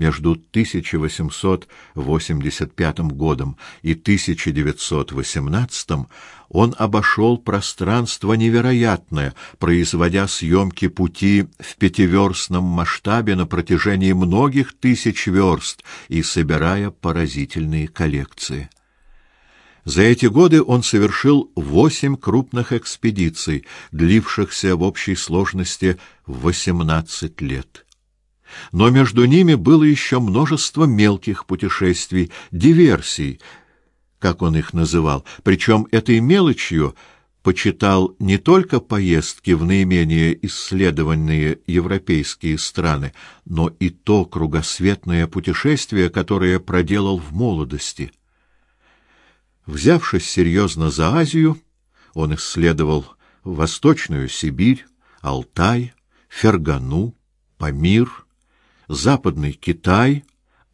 между 1885 годом и 1918 он обошел пространство невероятное, производя съемки пути в пятиверстном масштабе на протяжении многих тысяч верст и собирая поразительные коллекции. За эти годы он совершил восемь крупных экспедиций, длившихся в общей сложности 18 лет. Но между ними было еще множество мелких путешествий, диверсий, как он их называл, причем этой мелочью почитал не только поездки в наименее исследованные европейские страны, но и то кругосветное путешествие, которое проделал в молодости. Взявшись серьезно за Азию, он исследовал Восточную Сибирь, Алтай, Фергану, Памир, Западный Китай,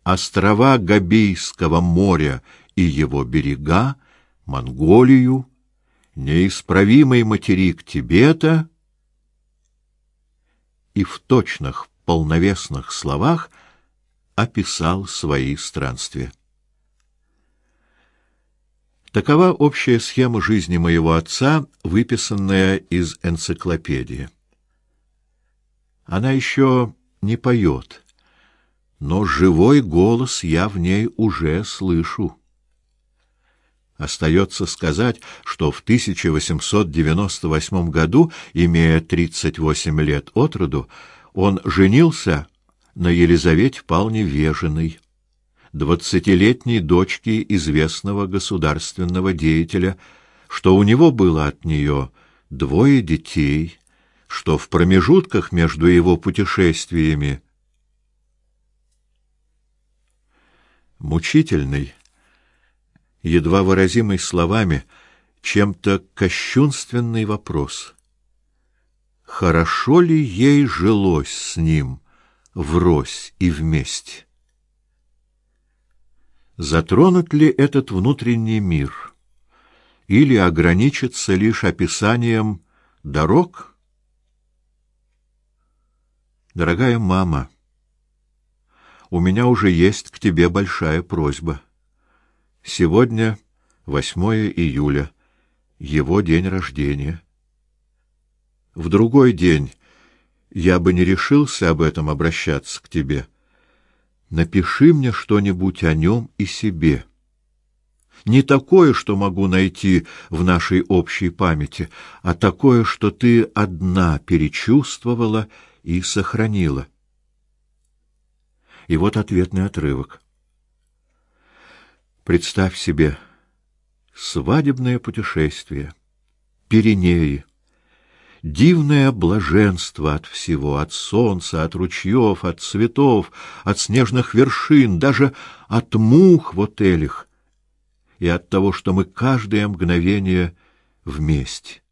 острова Габийского моря и его берега, Монголию, неисправимый материк Тибета и в точных, полновесных словах описал свои странствия. Такова общая схема жизни моего отца, выписанная из энциклопедии. Она еще не поет, но живой голос я в ней уже слышу. Остается сказать, что в 1898 году, имея 38 лет от роду, он женился на Елизавете Павловне Вежиной, двадцатилетней дочке известного государственного деятеля, что у него было от нее двое детей, что в промежутках между его путешествиями мучительный, едва выразимый словами, чем-то кощунственный вопрос. Хорошо ли ей жилось с ним врозь и вместе? Затронут ли этот внутренний мир или ограничится лишь описанием дорог? Дорогая мама, у меня уже есть к тебе большая просьба. Сегодня 8 июля, его день рождения. В другой день я бы не решился об этом обращаться к тебе. Напиши мне что-нибудь о нем и себе. Не такое, что могу найти в нашей общей памяти, а такое, что ты одна перечувствовала и сохранила. И вот ответный отрывок. Представь себе свадебное путешествие, Пиренеи, дивное блаженство от всего, от солнца, от ручьев, от цветов, от снежных вершин, даже от мух в отелях и от того, что мы каждое мгновение вместе.